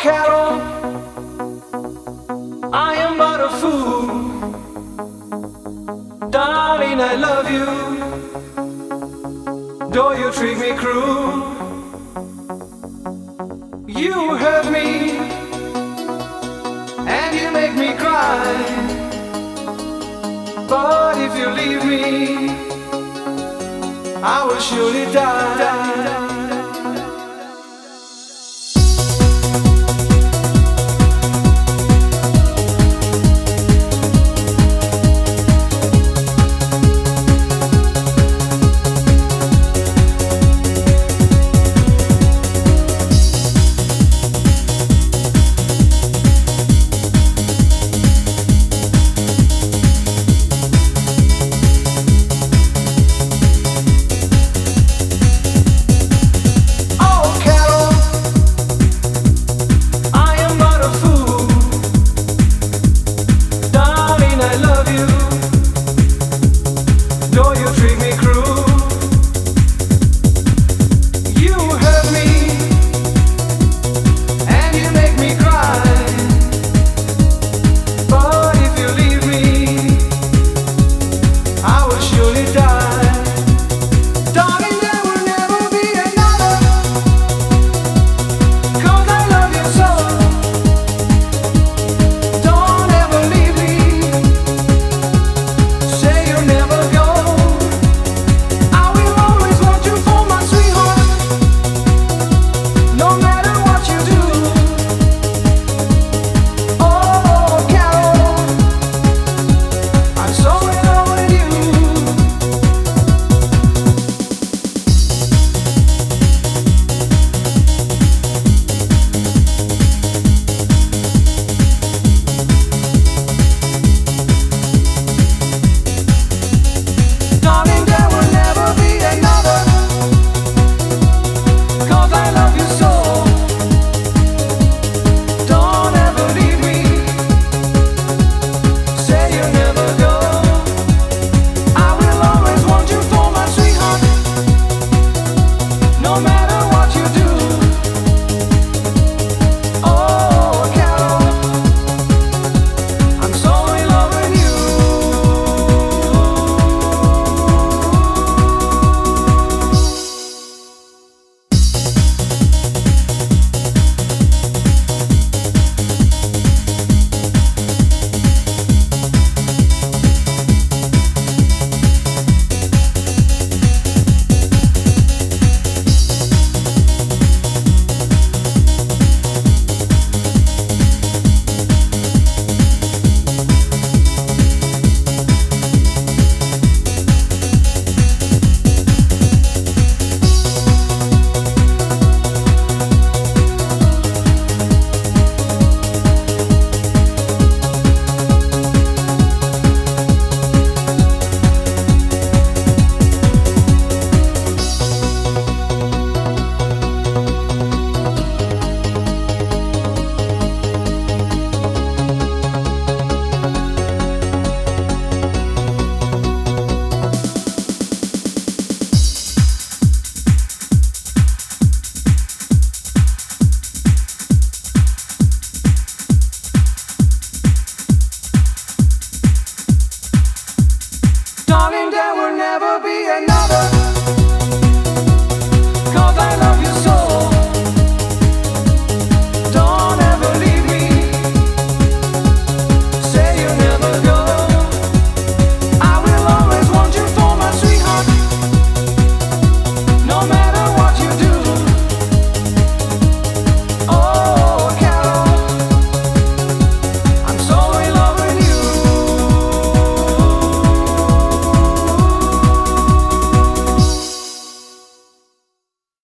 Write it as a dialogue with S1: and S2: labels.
S1: Carol, I am but a fool. Darling, I love you. Though you treat me cruel, you hurt me and you make me cry. But if you leave me, I will surely die.